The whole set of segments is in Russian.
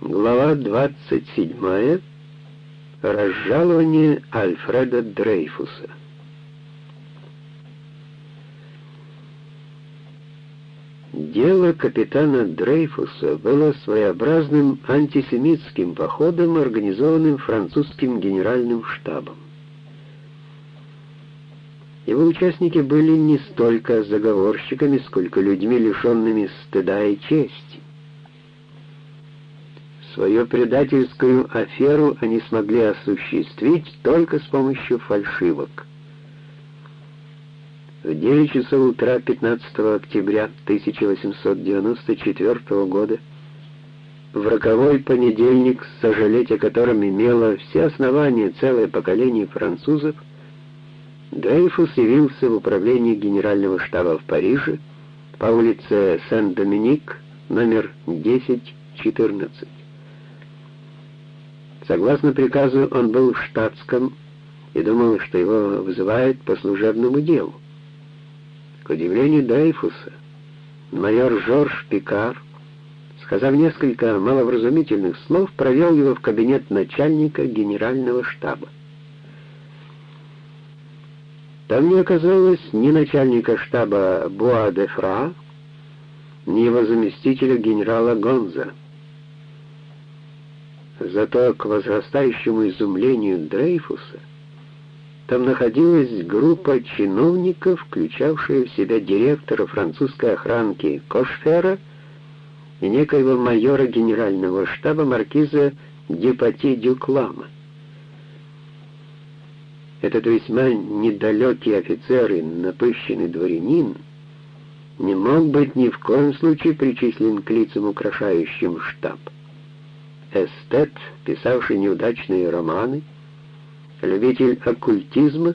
Глава 27. Разжалование Альфреда Дрейфуса. Дело капитана Дрейфуса было своеобразным антисемитским походом, организованным французским генеральным штабом. Его участники были не столько заговорщиками, сколько людьми, лишенными стыда и чести. Свою предательскую аферу они смогли осуществить только с помощью фальшивок. В 9 часов утра 15 октября 1894 года, в роковой понедельник, сожалеть о котором имело все основания целое поколение французов, Дрейфус явился в управление генерального штаба в Париже по улице Сен-Доминик, номер 1014. Согласно приказу, он был в штатском и думал, что его вызывают по служебному делу. К удивлению Дрейфуса, майор Жорж Пикар, сказав несколько маловразумительных слов, провел его в кабинет начальника генерального штаба. Там не оказалось ни начальника штаба Буа-де-Фра, ни его заместителя генерала Гонза. Зато к возрастающему изумлению Дрейфуса там находилась группа чиновников, включавшая в себя директора французской охранки Кошфера и некоего майора генерального штаба маркиза Депати Дюклама. Этот весьма недалекий офицер и напыщенный дворянин не мог быть ни в коем случае причислен к лицам, украшающим штаб эстет, писавший неудачные романы, любитель оккультизма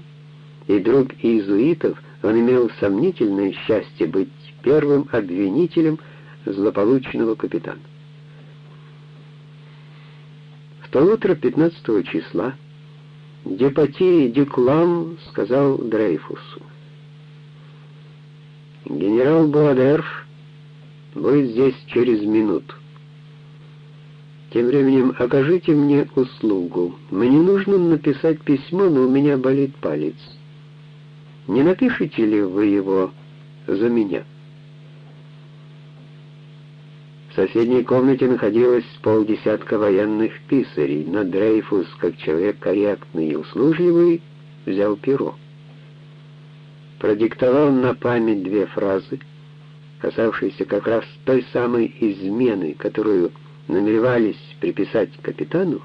и друг иезуитов, он имел сомнительное счастье быть первым обвинителем злополучного капитана. В то утро 15 числа Депати Дюклам сказал Дрейфусу, «Генерал Буадерф будет здесь через минуту. Тем временем окажите мне услугу. Мне нужно написать письмо, но у меня болит палец. Не напишите ли вы его за меня? В соседней комнате находилось полдесятка военных писарей, но Дрейфус, как человек корректный и услужливый, взял перо. Продиктовал на память две фразы, касавшиеся как раз той самой измены, которую намеревались приписать капитану,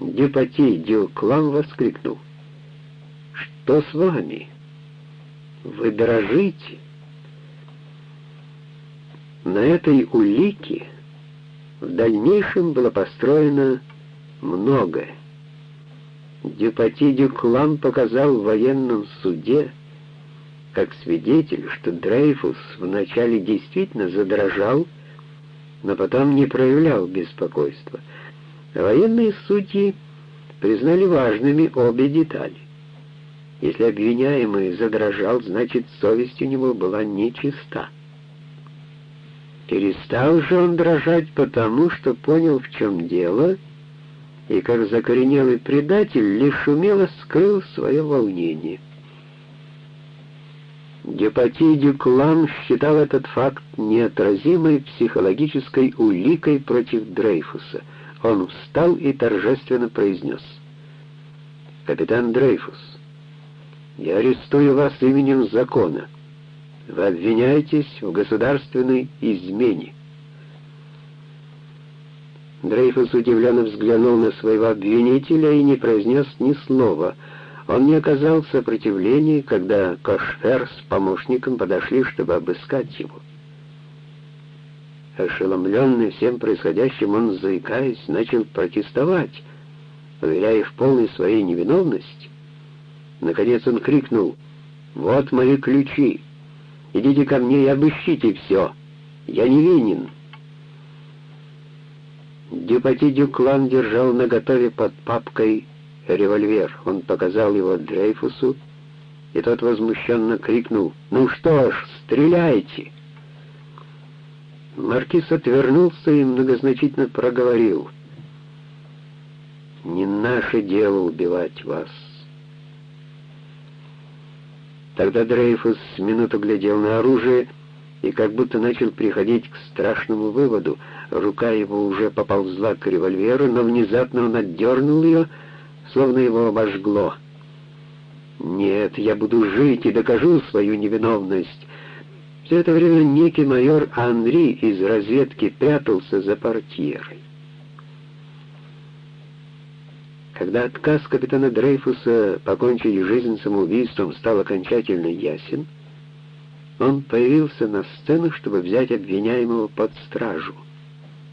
Дюпати Дюклам воскликнул. «Что с вами? Вы дрожите?» На этой улике в дальнейшем было построено многое. Дюпати Дюклам показал в военном суде, как свидетель, что Дрейфус вначале действительно задрожал, но потом не проявлял беспокойства. Военные судьи признали важными обе детали. Если обвиняемый задрожал, значит, совесть у него была нечиста. Перестал же он дрожать потому, что понял, в чем дело, и как закоренелый предатель лишь умело скрыл свое волнение. Гепати Дюклан считал этот факт неотразимой психологической уликой против Дрейфуса. Он встал и торжественно произнес. «Капитан Дрейфус, я арестую вас именем закона. Вы обвиняетесь в государственной измене». Дрейфус удивленно взглянул на своего обвинителя и не произнес ни слова — он не оказал сопротивления, когда Кошфер с помощником подошли, чтобы обыскать его. Ошеломленный всем происходящим, он, заикаясь, начал протестовать, уверяя в полной своей невиновности. Наконец он крикнул «Вот мои ключи! Идите ко мне и обыщите все! Я невинен!» Дюпати Дюклан держал наготове под папкой револьвер. Он показал его Дрейфусу, и тот возмущенно крикнул «Ну что ж, стреляйте!» Маркиз отвернулся и многозначительно проговорил. «Не наше дело убивать вас». Тогда Дрейфус минуту глядел на оружие и как будто начал приходить к страшному выводу. Рука его уже поползла к револьверу, но внезапно он отдернул ее, словно его обожгло. «Нет, я буду жить и докажу свою невиновность». Все это время некий майор Анри из разведки прятался за портьерой. Когда отказ капитана Дрейфуса покончить жизнь самоубийством стал окончательно ясен, он появился на сцену, чтобы взять обвиняемого под стражу.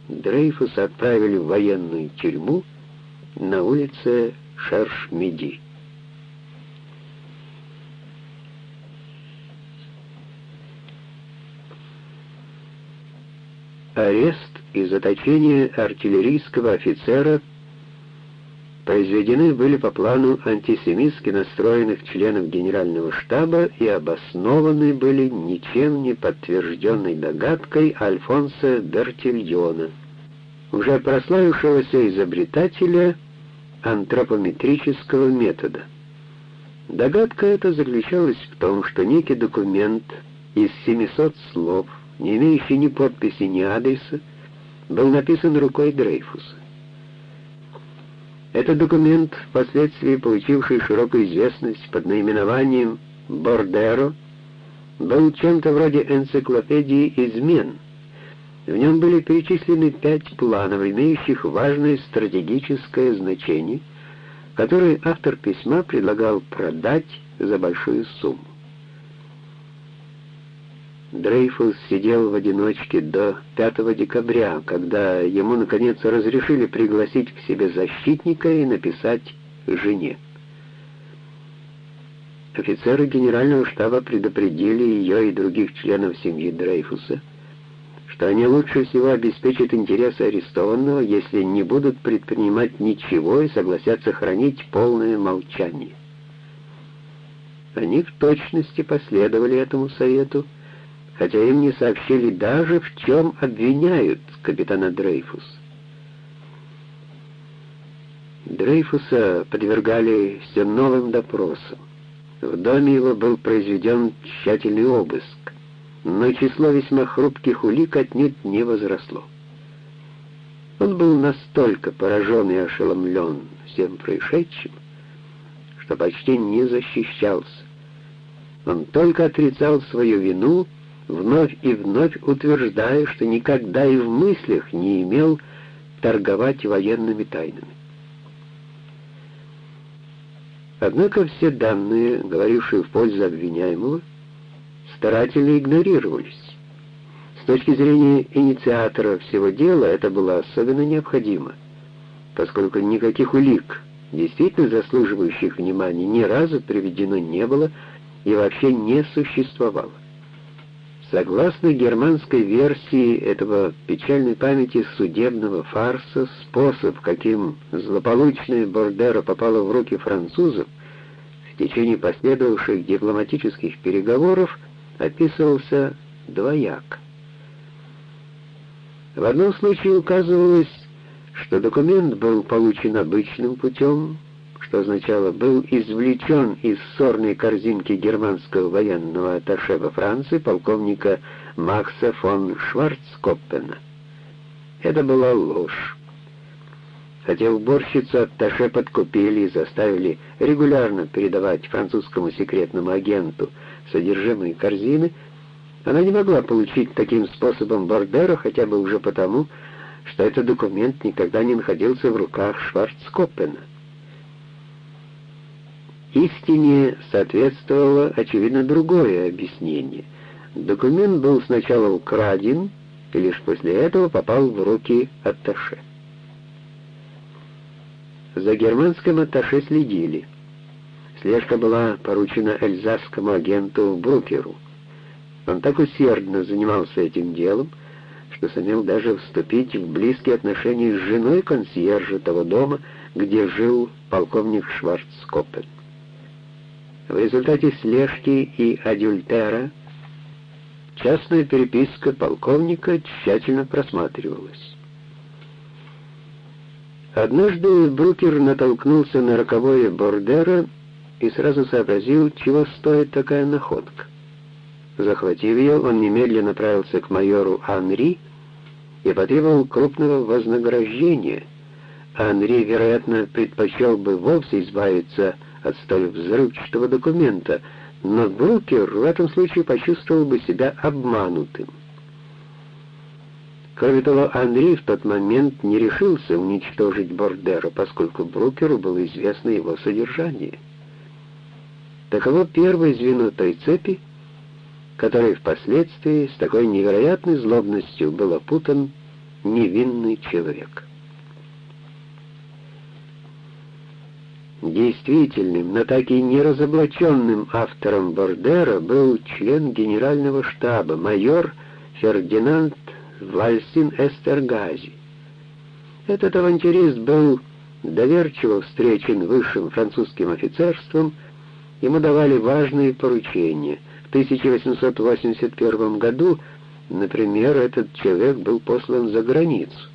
Дрейфуса отправили в военную тюрьму на улице Шерш-Меди. Арест и заточение артиллерийского офицера произведены были по плану антисемитски настроенных членов Генерального штаба и обоснованы были ничем не подтвержденной догадкой Альфонса Бертильона, уже прославившегося изобретателя антропометрического метода. Догадка эта заключалась в том, что некий документ из 700 слов не имеющий ни подписи, ни адреса, был написан рукой Дрейфуса. Этот документ, впоследствии получивший широкую известность под наименованием «Бордеро», был чем-то вроде энциклопедии измен. В нем были перечислены пять планов, имеющих важное стратегическое значение, которые автор письма предлагал продать за большую сумму. Дрейфус сидел в одиночке до 5 декабря, когда ему, наконец, разрешили пригласить к себе защитника и написать жене. Офицеры генерального штаба предупредили ее и других членов семьи Дрейфуса, что они лучше всего обеспечат интересы арестованного, если не будут предпринимать ничего и согласятся хранить полное молчание. Они в точности последовали этому совету, хотя им не сообщили даже, в чем обвиняют капитана Дрейфус. Дрейфуса подвергали все новым допросам. В доме его был произведен тщательный обыск, но число весьма хрупких улик отнюдь не возросло. Он был настолько поражен и ошеломлен всем происшедшим, что почти не защищался. Он только отрицал свою вину вновь и вновь утверждая, что никогда и в мыслях не имел торговать военными тайнами. Однако все данные, говорившие в пользу обвиняемого, старательно игнорировались. С точки зрения инициатора всего дела это было особенно необходимо, поскольку никаких улик, действительно заслуживающих внимания, ни разу приведено не было и вообще не существовало. Согласно германской версии этого печальной памяти судебного фарса, способ, каким злополучная Бордера попала в руки французов, в течение последовавших дипломатических переговоров описывался двояк. В одном случае указывалось, что документ был получен обычным путем, что означало «был извлечен из ссорной корзинки германского военного атташе во Франции полковника Макса фон Шварцкоппена». Это была ложь. Хотя уборщицу атташе подкупили и заставили регулярно передавать французскому секретному агенту содержимое корзины, она не могла получить таким способом Бордера хотя бы уже потому, что этот документ никогда не находился в руках Шварцкоппена. Истине соответствовало, очевидно, другое объяснение. Документ был сначала украден, и лишь после этого попал в руки атташе. За германским атташе следили. Слежка была поручена эльзасскому агенту Брукеру. Он так усердно занимался этим делом, что сумел даже вступить в близкие отношения с женой консьержа того дома, где жил полковник Шварцкоппен. В результате слежки и адюльтера частная переписка полковника тщательно просматривалась. Однажды Брукер натолкнулся на роковое Бордера и сразу сообразил, чего стоит такая находка. Захватив ее, он немедленно направился к майору Анри и потребовал крупного вознаграждения. Анри, вероятно, предпочел бы вовсе избавиться от столь взрывчатого документа, но Брукер в этом случае почувствовал бы себя обманутым. Кроме того, Анри в тот момент не решился уничтожить Бордера, поскольку Брукеру было известно его содержание. Таково первое звено той цепи, которой впоследствии с такой невероятной злобностью был опутан невинный человек. Действительным, но так и не разоблаченным автором Бордера был член генерального штаба, майор Фердинанд Вальсин Эстергази. Этот авантюрист был доверчиво встречен высшим французским офицерством, ему давали важные поручения. В 1881 году, например, этот человек был послан за границу.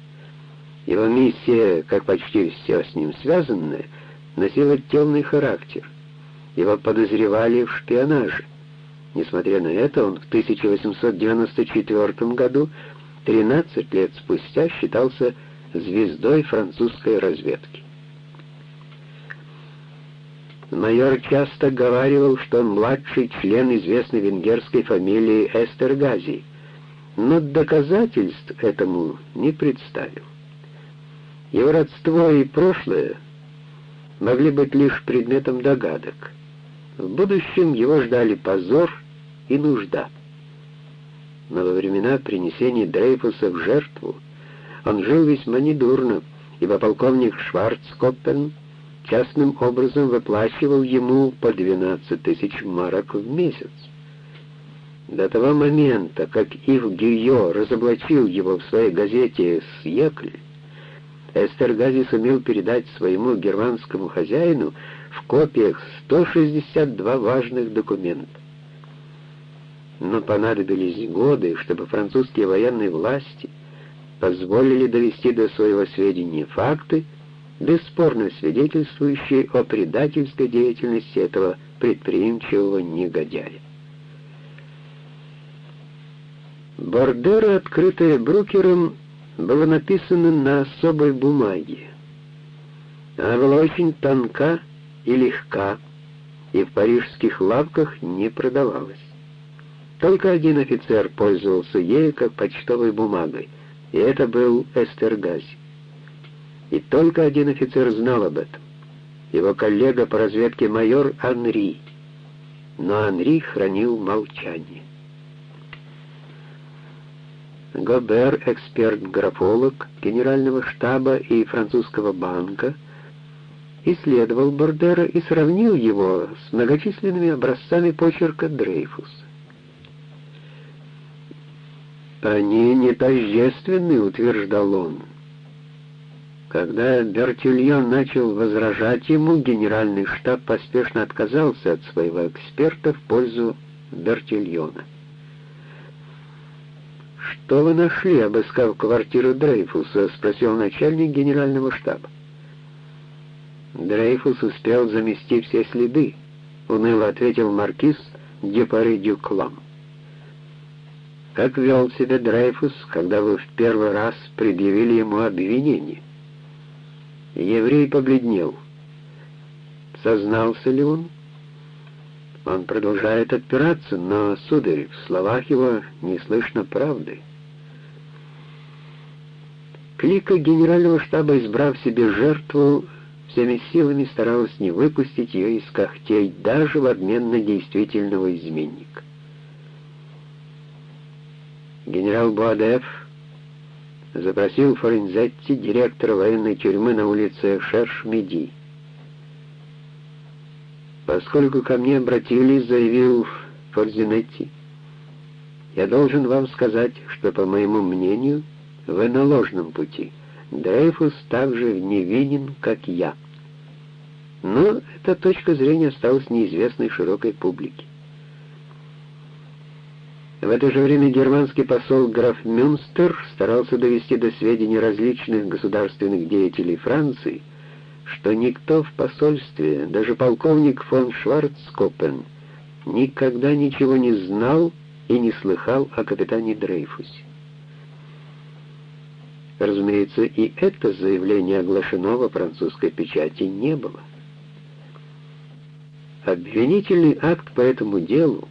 Его миссия, как почти все с ним связанное, носила темный характер. Его подозревали в шпионаже. Несмотря на это, он в 1894 году 13 лет спустя считался звездой французской разведки. Майор часто говаривал, что он младший член известной венгерской фамилии Эстергази, но доказательств этому не представил. Его родство и прошлое могли быть лишь предметом догадок. В будущем его ждали позор и нужда но во времена принесения Дрейфуса в жертву он жил весьма недурно, ибо полковник Шварцкоппен частным образом выплачивал ему по 12 тысяч марок в месяц. До того момента, как Ив Гийо разоблачил его в своей газете «Сьекль», Эстергази сумел передать своему германскому хозяину в копиях 162 важных документа но понадобились годы, чтобы французские военные власти позволили довести до своего сведения факты, бесспорно свидетельствующие о предательской деятельности этого предприимчивого негодяя. Бордера, открытая Брукером, было написано на особой бумаге. Она была очень тонка и легка, и в парижских лавках не продавалась. Только один офицер пользовался ею как почтовой бумагой, и это был Эстергази. И только один офицер знал об этом. Его коллега по разведке майор Анри. Но Анри хранил молчание. Гобер, эксперт-графолог Генерального штаба и французского банка, исследовал Бордера и сравнил его с многочисленными образцами почерка Дрейфуса. «Они не тождественны», — утверждал он. Когда Бертильон начал возражать ему, генеральный штаб поспешно отказался от своего эксперта в пользу Бертильона. «Что вы нашли, обыскав квартиру Дрейфуса?» — спросил начальник генерального штаба. Дрейфус успел замести все следы, — уныло ответил маркиз Дюпари Дюклам. Как вел себя Дрейфус, когда вы в первый раз предъявили ему обвинение? Еврей побледнел. Сознался ли он? Он продолжает отпираться, но, сударь, в словах его не слышно правды. Клика генерального штаба, избрав себе жертву, всеми силами старалась не выпустить ее из когтей даже в обмен на действительного изменника. Генерал Буадеф запросил Форензетти, директора военной тюрьмы на улице Шерш-Меди. «Поскольку ко мне обратились, — заявил Форзинетти, — я должен вам сказать, что, по моему мнению, вы на ложном пути. Дрейфус так же невинен, как я». Но эта точка зрения осталась неизвестной широкой публике. В это же время германский посол граф Мюнстер старался довести до сведения различных государственных деятелей Франции, что никто в посольстве, даже полковник фон Шварцкопен, никогда ничего не знал и не слыхал о капитане Дрейфусе. Разумеется, и это заявление оглашено во французской печати не было. Обвинительный акт по этому делу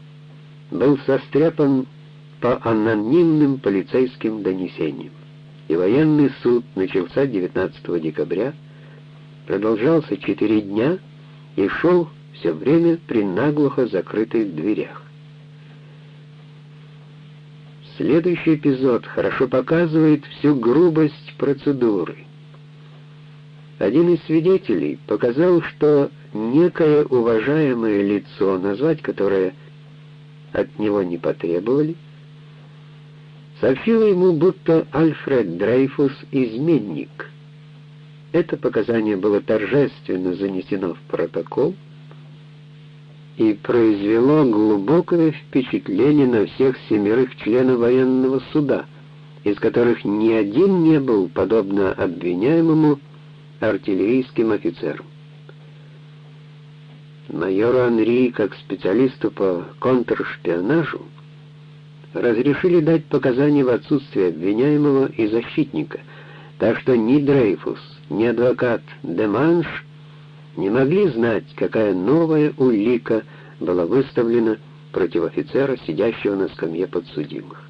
был состряпан по анонимным полицейским донесениям, и военный суд начался 19 декабря, продолжался четыре дня и шел все время при наглухо закрытых дверях. Следующий эпизод хорошо показывает всю грубость процедуры. Один из свидетелей показал, что некое уважаемое лицо, назвать которое от него не потребовали, сообщило ему, будто Альфред Дрейфус — изменник. Это показание было торжественно занесено в протокол и произвело глубокое впечатление на всех семерых членов военного суда, из которых ни один не был, подобно обвиняемому, артиллерийским офицером. Майору Анри, как специалисту по контршпионажу, разрешили дать показания в отсутствие обвиняемого и защитника, так что ни Дрейфус, ни адвокат Деманш не могли знать, какая новая улика была выставлена против офицера, сидящего на скамье подсудимых.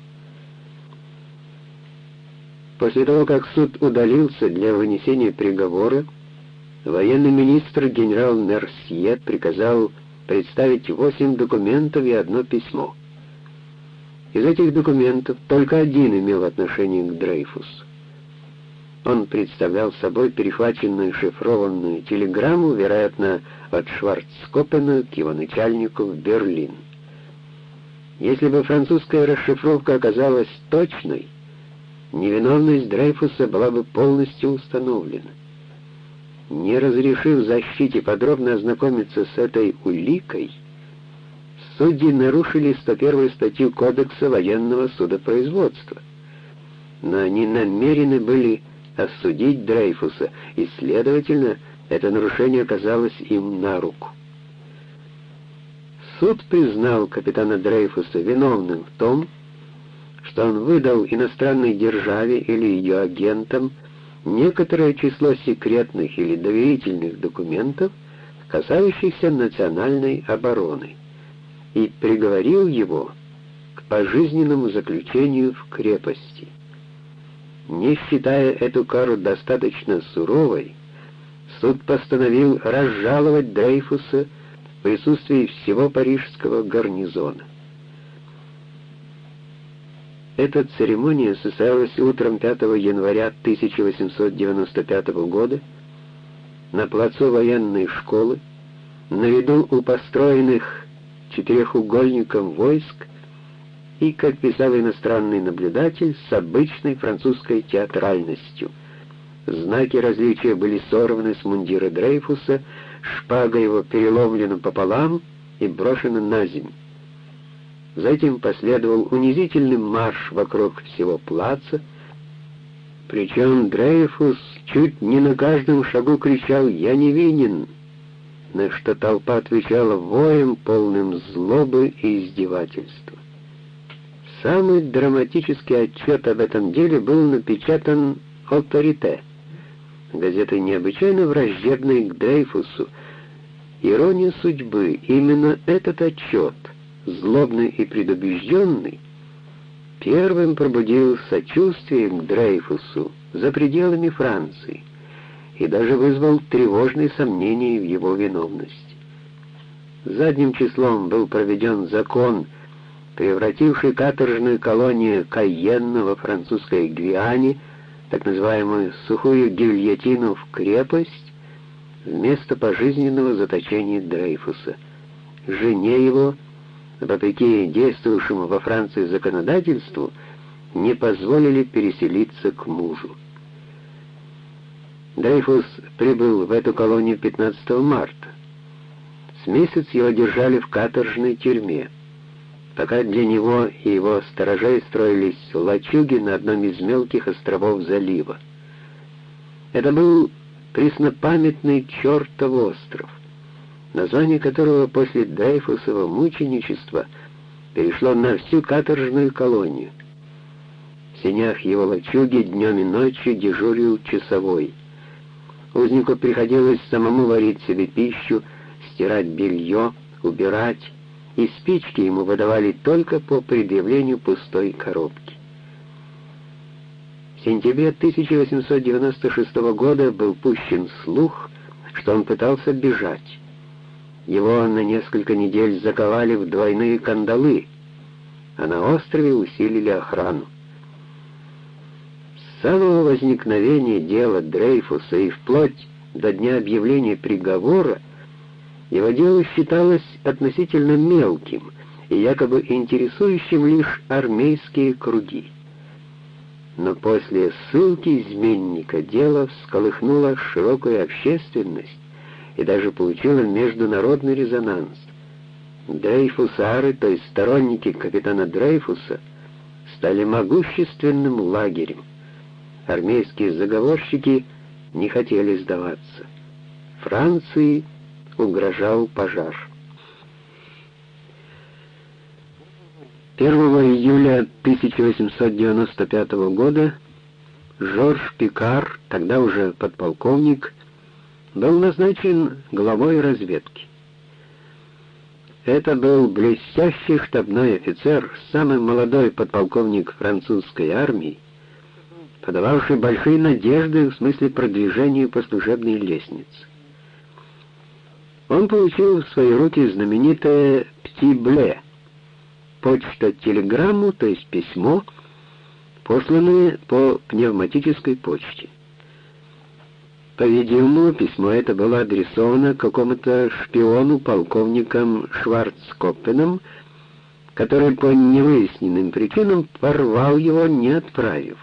После того, как суд удалился для вынесения приговора, военный министр генерал Мерсье приказал представить восемь документов и одно письмо. Из этих документов только один имел отношение к Дрейфусу. Он представлял собой перехваченную шифрованную телеграмму, вероятно, от Шварцкопена к его начальнику в Берлин. Если бы французская расшифровка оказалась точной, невиновность Дрейфуса была бы полностью установлена. Не разрешив защите подробно ознакомиться с этой уликой, судьи нарушили 101 статью Кодекса военного судопроизводства. Но они намерены были осудить Дрейфуса, и, следовательно, это нарушение оказалось им на руку. Суд признал капитана Дрейфуса виновным в том, что он выдал иностранной державе или ее агентам некоторое число секретных или доверительных документов, касающихся национальной обороны, и приговорил его к пожизненному заключению в крепости. Не считая эту кару достаточно суровой, суд постановил разжаловать Дрейфуса в присутствии всего парижского гарнизона. Эта церемония состоялась утром 5 января 1895 года на плацу военной школы, на виду у построенных четырехугольником войск и, как писал иностранный наблюдатель, с обычной французской театральностью. Знаки различия были сорваны с мундира Дрейфуса, шпага его переломлена пополам и брошена на землю. Затем последовал унизительный марш вокруг всего плаца, причем Дрейфус чуть не на каждом шагу кричал «Я не винен!», на что толпа отвечала воем, полным злобы и издевательства. Самый драматический отчет об этом деле был напечатан «Авторите», газетой необычайно враждебной к Дрейфусу. Ирония судьбы, именно этот отчет, злобный и предубежденный, первым пробудил сочувствие к Дрейфусу за пределами Франции и даже вызвал тревожные сомнения в его виновности. Задним числом был проведен закон превративший каторжную колонию Кайенна во французской Гвиане, так называемую сухую гильотину в крепость, вместо пожизненного заточения Дрейфуса. Жене его, вопреки действующему во Франции законодательству, не позволили переселиться к мужу. Дрейфус прибыл в эту колонию 15 марта. С месяц его держали в каторжной тюрьме. пока для него и его сторожей строились лачуги на одном из мелких островов залива. Это был преснопамятный чертов остров, название которого после Дрейфусова мученичества перешло на всю каторжную колонию. В сенях его лачуги днем и ночью дежурил часовой. Узнику приходилось самому варить себе пищу, стирать белье, убирать, и спички ему выдавали только по предъявлению пустой коробки. В сентябре 1896 года был пущен слух, что он пытался бежать. Его на несколько недель заковали в двойные кандалы, а на острове усилили охрану. С самого возникновения дела Дрейфуса и вплоть до дня объявления приговора его дело считалось относительно мелким и якобы интересующим лишь армейские круги. Но после ссылки изменника дело всколыхнуло широкую общественность и даже получило международный резонанс. Дрейфусары, то есть сторонники капитана Дрейфуса, стали могущественным лагерем. Армейские заговорщики не хотели сдаваться. Франции угрожал пожар. 1 июля 1895 года Жорж Пикар, тогда уже подполковник, был назначен главой разведки. Это был блестящий штабной офицер, самый молодой подполковник французской армии, подававший большие надежды в смысле продвижения по служебной лестнице он получил в свои руки знаменитое «птибле» — почта-телеграмму, то есть письмо, посланное по пневматической почте. По-видимому, письмо это было адресовано какому-то шпиону полковником Шварцкоппеном, который по невыясненным причинам порвал его, не отправив.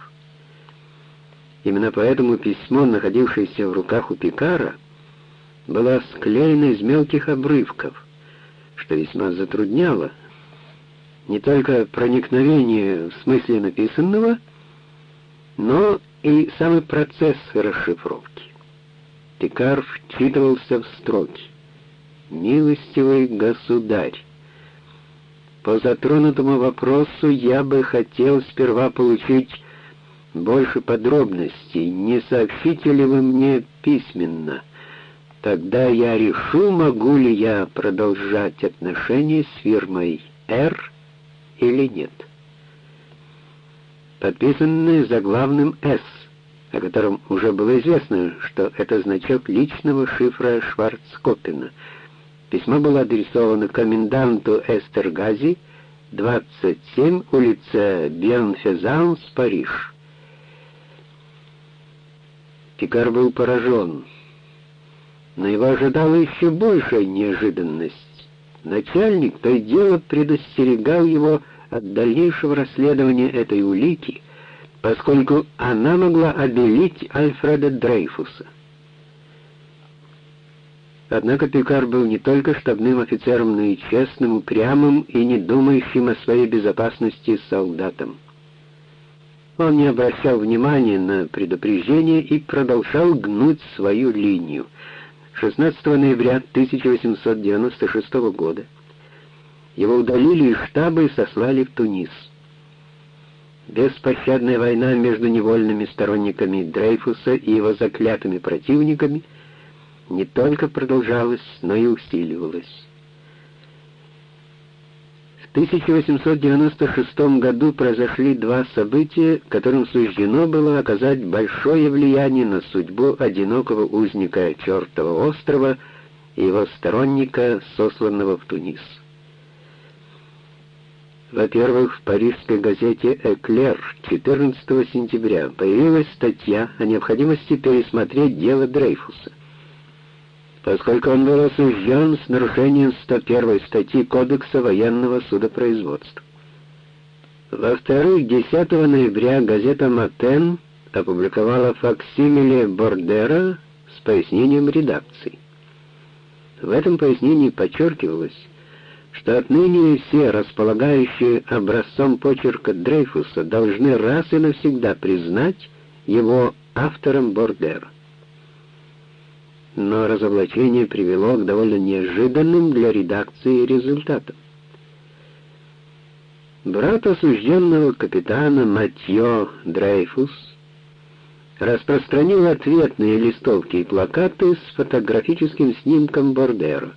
Именно поэтому письмо, находившееся в руках у Пикара, была склеена из мелких обрывков, что весьма затрудняло не только проникновение в смысле написанного, но и самый процесс расшифровки. Пикар вчитывался в строки. «Милостивый государь, по затронутому вопросу я бы хотел сперва получить больше подробностей. Не сообщите ли вы мне письменно?» Тогда я решу, могу ли я продолжать отношения с фирмой «Р» или нет. Подписанное заглавным «С», о котором уже было известно, что это значок личного шифра Шварцкоппена. Письмо было адресовано коменданту Эстергази, 27, улица Бенфезанс, Париж. Пикар был поражен но его ожидала еще большая неожиданность. Начальник то и дело предостерегал его от дальнейшего расследования этой улики, поскольку она могла обелить Альфреда Дрейфуса. Однако Пикар был не только штабным офицером, но и честным, упрямым и не думающим о своей безопасности солдатом. Он не обращал внимания на предупреждение и продолжал гнуть свою линию — 16 ноября 1896 года его удалили из штаба и сослали в Тунис. Беспощадная война между невольными сторонниками Дрейфуса и его заклятыми противниками не только продолжалась, но и усиливалась. 1896 году произошли два события, которым суждено было оказать большое влияние на судьбу одинокого узника чертова острова и его сторонника, сосланного в Тунис. Во-первых, в парижской газете «Эклер» 14 сентября появилась статья о необходимости пересмотреть дело Дрейфуса поскольку он был осужден с нарушением 101 статьи Кодекса военного судопроизводства. Во-вторых, 10 ноября газета «Матен» опубликовала факсимиле Бордера с пояснением редакции. В этом пояснении подчеркивалось, что отныне все, располагающие образцом почерка Дрейфуса, должны раз и навсегда признать его автором Бордера. Но разоблачение привело к довольно неожиданным для редакции результатам. Брат осужденного капитана Матьё Дрейфус распространил ответные листовки и плакаты с фотографическим снимком Бордера.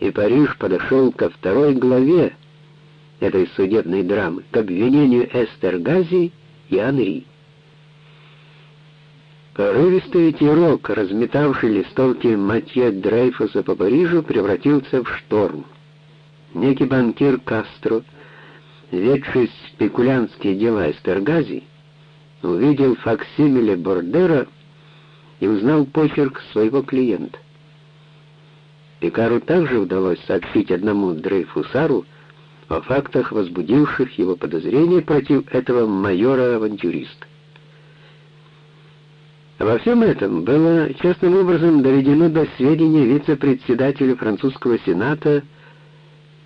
И Париж подошел ко второй главе этой судебной драмы, к обвинению Эстер Гази и Анри. Порывистый ветерок, разметавший листовки Матье Дрейфуса по Парижу, превратился в шторм. Некий банкир Кастро, ведший спекулянтские дела Эстергази, увидел факсимиле Бордера и узнал почерк своего клиента. Пикару также удалось сообщить одному Дрейфусару о фактах, возбудивших его подозрения против этого майора-авантюриста. Во всем этом было частным образом доведено до сведения вице-председателя французского сената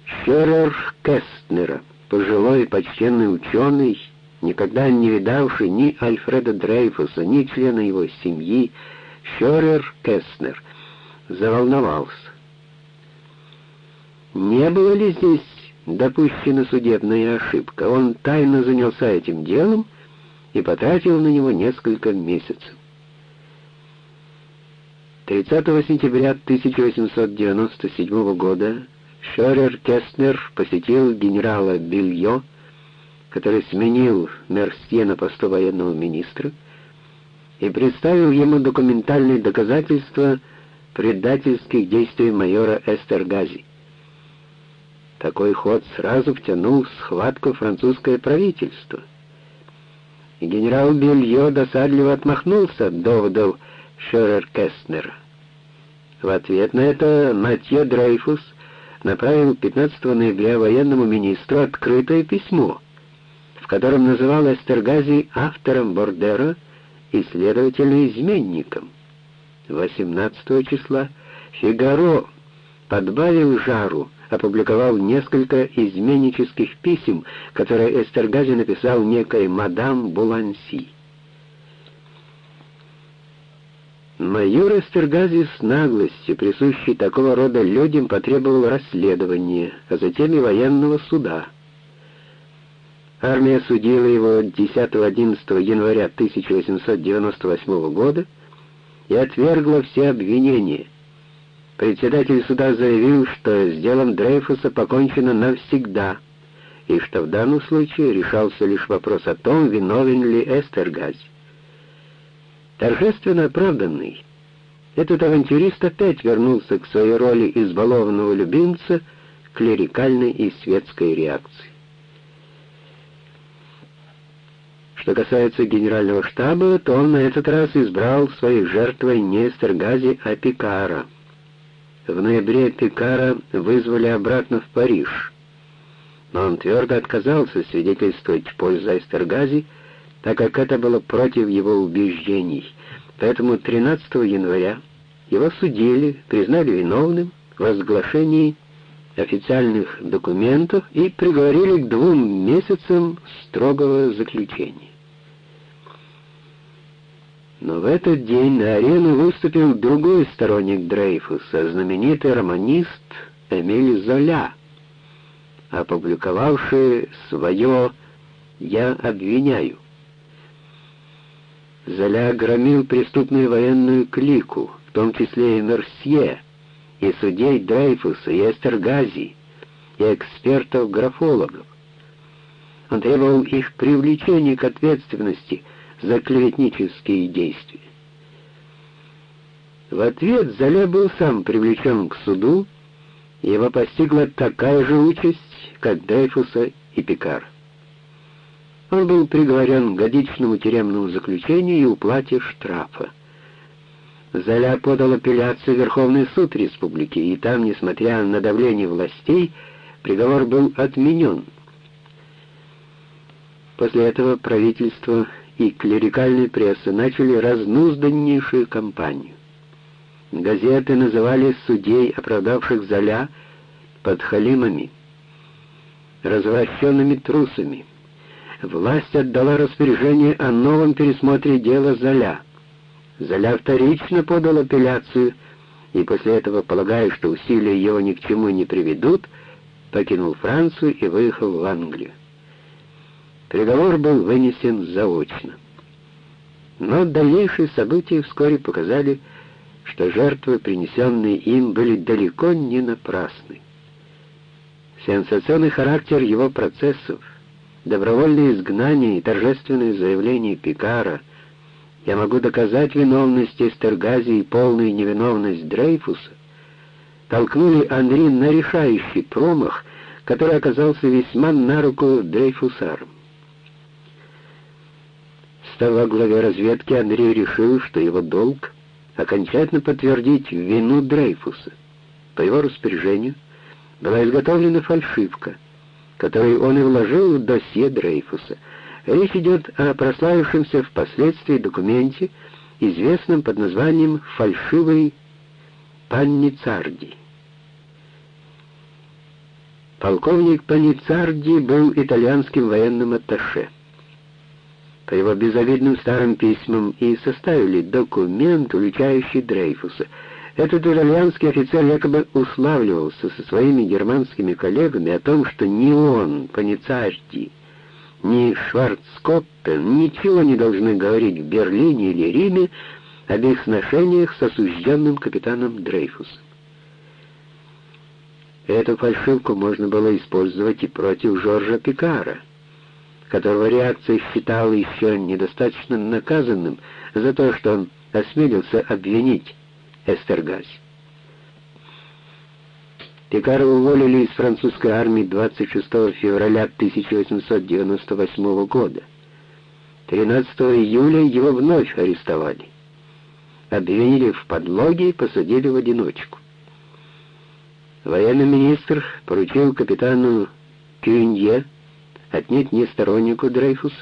Шерер Кестнера, пожилой почтенный ученый, никогда не видавший ни Альфреда Дрейфуса, ни члена его семьи, Шерер Кестнер, заволновался. Не было ли здесь допущена судебная ошибка? Он тайно занялся этим делом и потратил на него несколько месяцев. 30 сентября 1897 года Шорер Кестнер посетил генерала Белье, который сменил Мерсье на посту военного министра, и представил ему документальные доказательства предательских действий майора Эстергази. Такой ход сразу втянул в схватку французское правительство. Генерал Белье досадливо отмахнулся от доводов Шерер Кестнера. В ответ на это Матье Дрейфус направил 15 ноября военному министру открытое письмо, в котором называл Эстергази автором Бордера и, следовательно, изменником. 18 числа Фигаро подбавил жару, опубликовал несколько изменнических писем, которые Эстергази написал некой мадам Буланси. Майор Эстергази с наглостью, присущей такого рода людям, потребовал расследования, а затем и военного суда. Армия судила его 10-11 января 1898 года и отвергла все обвинения. Председатель суда заявил, что с делом Дрейфуса покончено навсегда, и что в данном случае решался лишь вопрос о том, виновен ли Эстергази. Торжественно оправданный, этот авантюрист опять вернулся к своей роли избалованного любимца, клерикальной и светской реакции. Что касается генерального штаба, то он на этот раз избрал своей жертвой не Эстергази, а Пикара. В ноябре Пикара вызвали обратно в Париж, но он твердо отказался свидетельствовать в пользу Эстергази, так как это было против его убеждений. Поэтому 13 января его судили, признали виновным в разглашении официальных документов и приговорили к двум месяцам строгого заключения. Но в этот день на арену выступил другой сторонник Дрейфуса, знаменитый романист Эмиль Золя, опубликовавший свое «Я обвиняю». Золя громил преступную военную клику, в том числе и Мерсье, и судей Дрейфуса, и Эстергази, и экспертов-графологов. Он требовал их привлечения к ответственности за клеветнические действия. В ответ Золя был сам привлечен к суду, и его постигла такая же участь, как Дрейфуса и Пикара. Он был приговорен к годичному тюремному заключению и уплате штрафа. Золя подал апелляцию в Верховный суд республики, и там, несмотря на давление властей, приговор был отменен. После этого правительство и клерикальная пресса начали разнузданнейшую кампанию. Газеты называли судей, оправдавших Золя, подхалимами, развращенными трусами. Власть отдала распоряжение о новом пересмотре дела Золя. Золя вторично подал апелляцию, и после этого, полагая, что усилия его ни к чему не приведут, покинул Францию и выехал в Англию. Приговор был вынесен заочно. Но дальнейшие события вскоре показали, что жертвы, принесенные им, были далеко не напрасны. Сенсационный характер его процессов, добровольное изгнание и торжественное заявление Пикара «Я могу доказать виновность Эстергази и полную невиновность Дрейфуса» толкнули Анри на решающий промах, который оказался весьма на руку Дрейфусарам. Став во главе разведки, Андрей решил, что его долг — окончательно подтвердить вину Дрейфуса. По его распоряжению была изготовлена фальшивка, которую он и вложил в досье Дрейфуса. Речь идет о прославившемся впоследствии документе, известном под названием «фальшивый Панницарди». Полковник Паницарди был итальянским военным атташе по его безобидным старым письмам и составили документ, уличающий Дрейфуса. Этот итальянский офицер якобы уславливался со своими германскими коллегами о том, что ни он, Паницарди, ни Шварцкоппен ничего не должны говорить в Берлине или Риме об их сношениях с осужденным капитаном Дрейфусом. Эту фальшивку можно было использовать и против Жоржа Пикара — которого реакция считала еще недостаточно наказанным за то, что он осмелился обвинить Эстергази. Пикара уволили из французской армии 26 февраля 1898 года. 13 июля его вновь арестовали. Обвинили в подлоге и посадили в одиночку. Военный министр поручил капитану Кюнье отнюдь не стороннику Дрейфуса,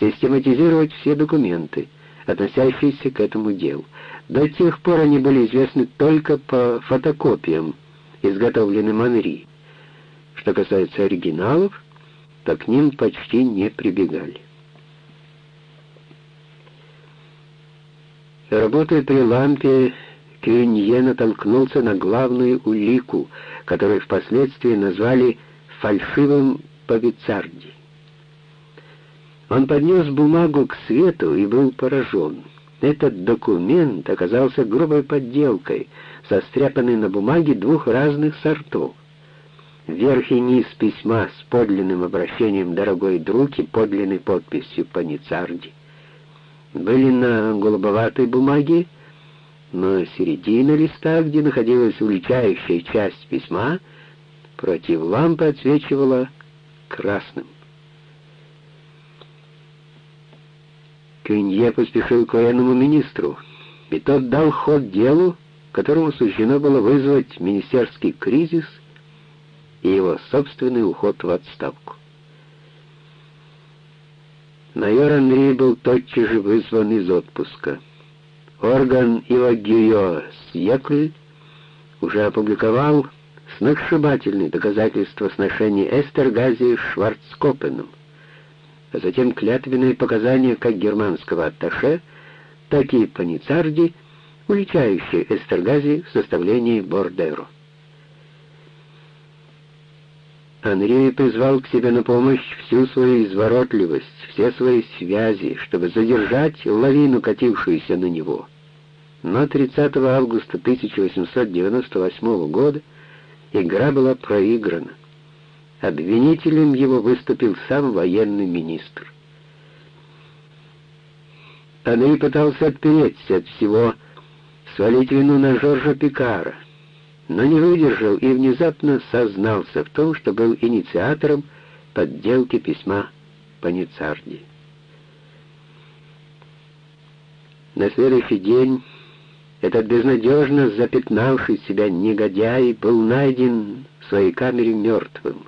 систематизировать все документы, относящиеся к этому делу. До тех пор они были известны только по фотокопиям, изготовленным Анри. Что касается оригиналов, то к ним почти не прибегали. Работая при лампе, Кюнье натолкнулся на главную улику, которую впоследствии назвали фальшивым по Вицарди. Он поднес бумагу к свету и был поражен. Этот документ оказался грубой подделкой, состряпанной на бумаге двух разных сортов. Верх и низ письма с подлинным обращением «Дорогой друг» и подлинной подписью «Паницарди» были на голубоватой бумаге, но середина листа, где находилась уличающая часть письма, против лампы отсвечивала красным. Кюнье поспешил к военному министру, и тот дал ход делу, которому суждено было вызвать министерский кризис и его собственный уход в отставку. Майор Анри был тотчас же вызван из отпуска. Орган Ивагио Сьекль уже опубликовал сногсшибательные доказательства сношений Эстергази с Шварцкопеном, а затем клятвенные показания как германского атташе, так и Паницарди, уличающие Эстергази в составлении Бордеро. Анри призвал к себе на помощь всю свою изворотливость, все свои связи, чтобы задержать лавину, катившуюся на него. Но 30 августа 1898 года игра была проиграна. Обвинителем его выступил сам военный министр. Анри пытался отпереться от всего, свалить вину на Жоржа Пикара, но не выдержал и внезапно сознался в том, что был инициатором подделки письма Паницарди. На следующий день этот безнадежно запятнавший себя негодяй был найден в своей камере мертвым.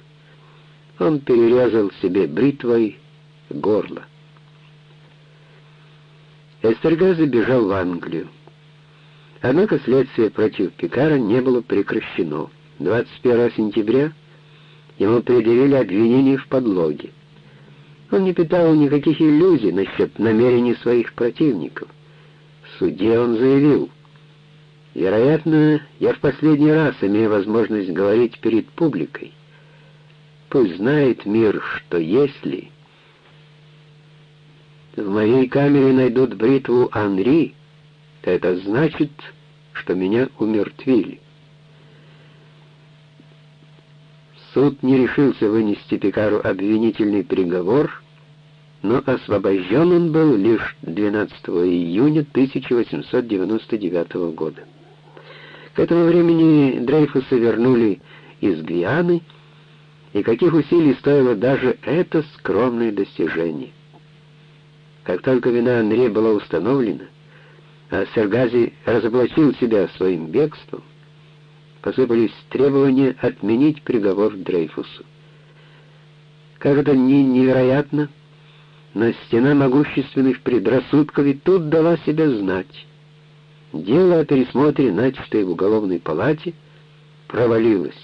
Он перерезал себе бритвой горло. Эстергаза бежал в Англию. Однако следствие против Пикара не было прекращено. 21 сентября ему предъявили обвинение в подлоге. Он не питал никаких иллюзий насчет намерений своих противников. В суде он заявил, «Вероятно, я в последний раз имею возможность говорить перед публикой. Пусть знает мир, что если в моей камере найдут бритву Анри, то это значит, что меня умертвили». Суд не решился вынести Пикару обвинительный приговор, но освобожден он был лишь 12 июня 1899 года. К этому времени Дрейфуса вернули из Гвианы, и каких усилий стоило даже это скромное достижение. Как только вина Андрея была установлена, а Сергази разоблачил себя своим бегством, посыпались требования отменить приговор Дрейфусу. Как это ни невероятно, но стена могущественных предрассудков и тут дала себя знать. Дело о пересмотре, начатое в уголовной палате, провалилось.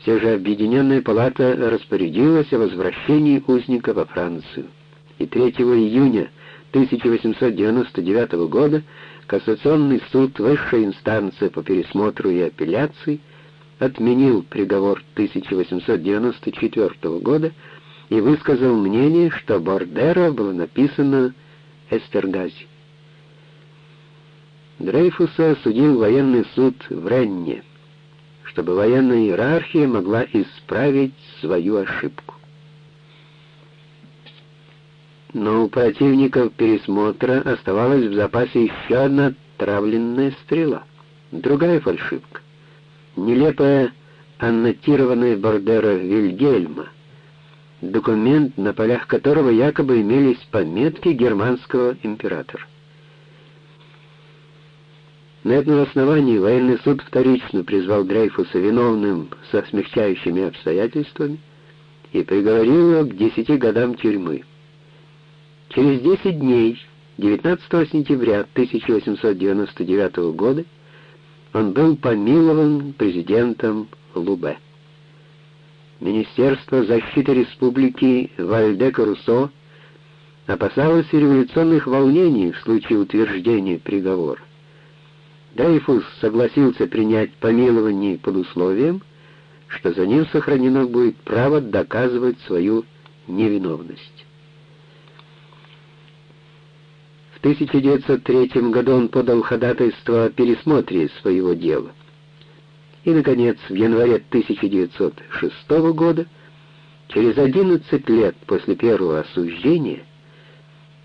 Все же Объединенная палата распорядилась о возвращении узника во Францию. И 3 июня 1899 года Кассационный суд высшей инстанции по пересмотру и апелляции отменил приговор 1894 года и высказал мнение, что Бордера было написано Эстергази. Дрейфуса осудил военный суд в Ренне, чтобы военная иерархия могла исправить свою ошибку. Но у противников пересмотра оставалась в запасе еще одна травленная стрела, другая фальшивка, нелепая аннотированная Бордера Вильгельма, документ, на полях которого якобы имелись пометки германского императора. На этом основании военный суд вторично призвал Дрейфуса виновным со смягчающими обстоятельствами и приговорил его к десяти годам тюрьмы. Через 10 дней, 19 сентября 1899 года, он был помилован президентом Лубе. Министерство защиты республики Вальде-Карусо опасалось революционных волнений в случае утверждения приговора. Дрейфус согласился принять помилование под условием, что за ним сохранено будет право доказывать свою невиновность. 1903 году он подал ходатайство о пересмотре своего дела. И, наконец, в январе 1906 года, через 11 лет после первого осуждения,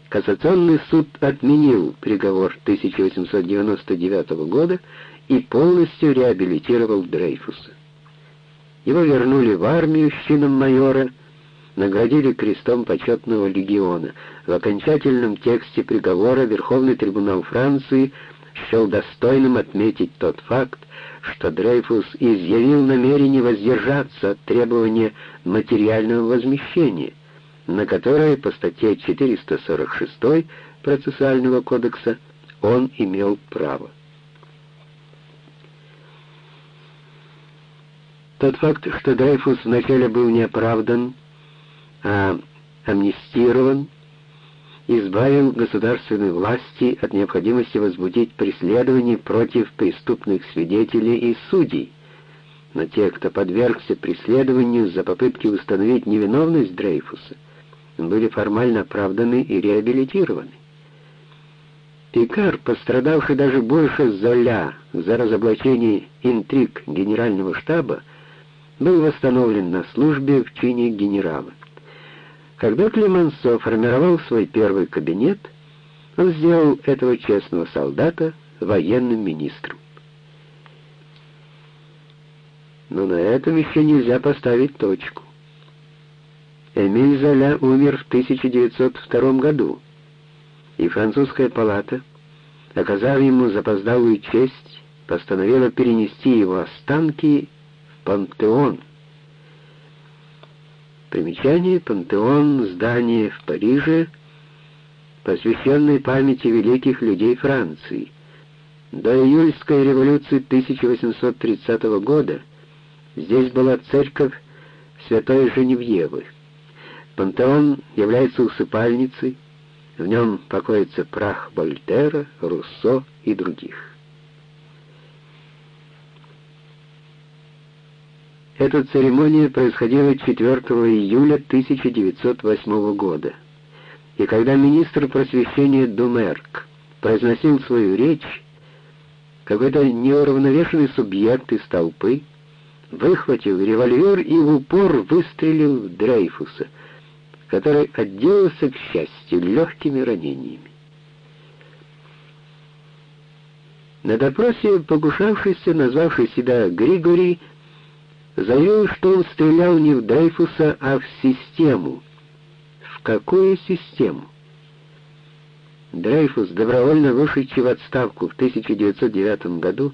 Кассационный суд отменил приговор 1899 года и полностью реабилитировал Дрейфуса. Его вернули в армию с чином майора, наградили крестом почетного легиона. В окончательном тексте приговора Верховный трибунал Франции счел достойным отметить тот факт, что Дрейфус изъявил намерение воздержаться от требования материального возмещения, на которое по статье 446 процессуального кодекса он имел право. Тот факт, что Дрейфус вначале был неоправдан, а амнистирован, избавил государственные власти от необходимости возбудить преследование против преступных свидетелей и судей. Но те, кто подвергся преследованию за попытки установить невиновность Дрейфуса, были формально оправданы и реабилитированы. Пикар, пострадавший даже больше Золя за разоблачение интриг генерального штаба, был восстановлен на службе в чине генерала. Когда Клемансо формировал свой первый кабинет, он сделал этого честного солдата военным министром. Но на этом еще нельзя поставить точку. Эмиль Золя умер в 1902 году, и французская палата, оказав ему запоздалую честь, постановила перенести его останки в пантеон, Примечание «Пантеон» — здание в Париже, посвященное памяти великих людей Франции, До июльской революции 1830 года здесь была церковь Святой Женевьевы. Пантеон является усыпальницей, в нем покоится прах Вольтера, Руссо и других. Эта церемония происходила 4 июля 1908 года. И когда министр просвещения Думерк произносил свою речь, какой-то неуравновешенный субъект из толпы выхватил револьвер и в упор выстрелил в Дрейфуса, который отделался, к счастью, легкими ранениями. На допросе покушавшийся, назвавший себя Григорий, заявил, что он стрелял не в Дрейфуса, а в систему. В какую систему? Дрейфус, добровольно вышедший в отставку в 1909 году,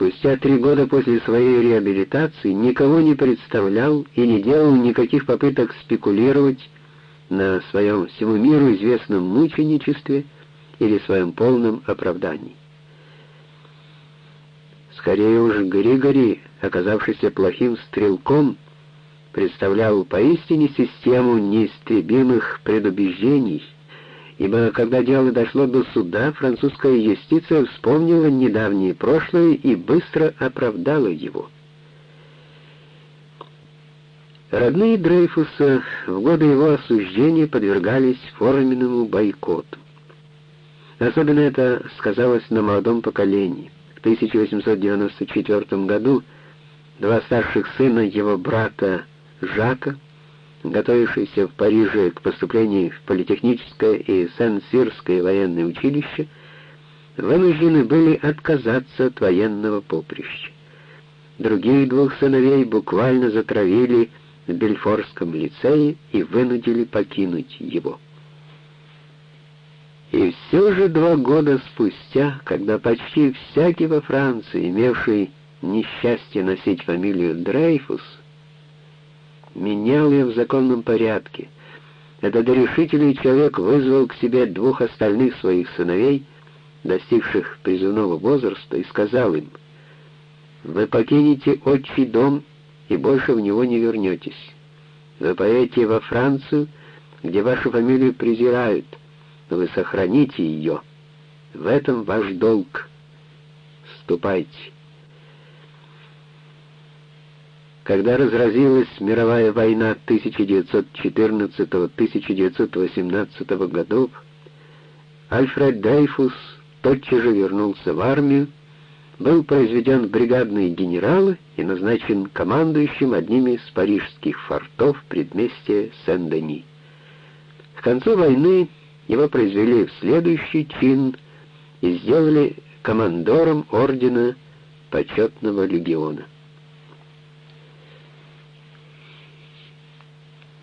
спустя три года после своей реабилитации никого не представлял и не делал никаких попыток спекулировать на своем всему миру известном мученичестве или своем полном оправдании. Скорее уж Григорий, оказавшийся плохим стрелком, представлял поистине систему неистребимых предубеждений, ибо когда дело дошло до суда, французская юстиция вспомнила недавнее прошлое и быстро оправдала его. Родные Дрейфуса в годы его осуждения подвергались форменному бойкоту. Особенно это сказалось на молодом поколении. В 1894 году два старших сына его брата Жака, готовившиеся в Париже к поступлению в Политехническое и Сен-Сирское военное училище, вынуждены были отказаться от военного поприща. Других двух сыновей буквально затравили в Бельфорском лицее и вынудили покинуть его. И все же два года спустя, когда почти всякий во Франции, имевший несчастье носить фамилию Дрейфус, менял ее в законном порядке, этот решительный человек вызвал к себе двух остальных своих сыновей, достигших призывного возраста, и сказал им, «Вы покинете отчий дом и больше в него не вернетесь. Вы поедете во Францию, где вашу фамилию презирают, но вы сохраните ее. В этом ваш долг. Ступайте. Когда разразилась мировая война 1914-1918 годов, Альфред Дрейфус тотчас же вернулся в армию, был произведен в бригадные генералы и назначен командующим одним из парижских фортов предместья Сен-Дени. К концу войны его произвели в следующий чин и сделали командором ордена почетного легиона.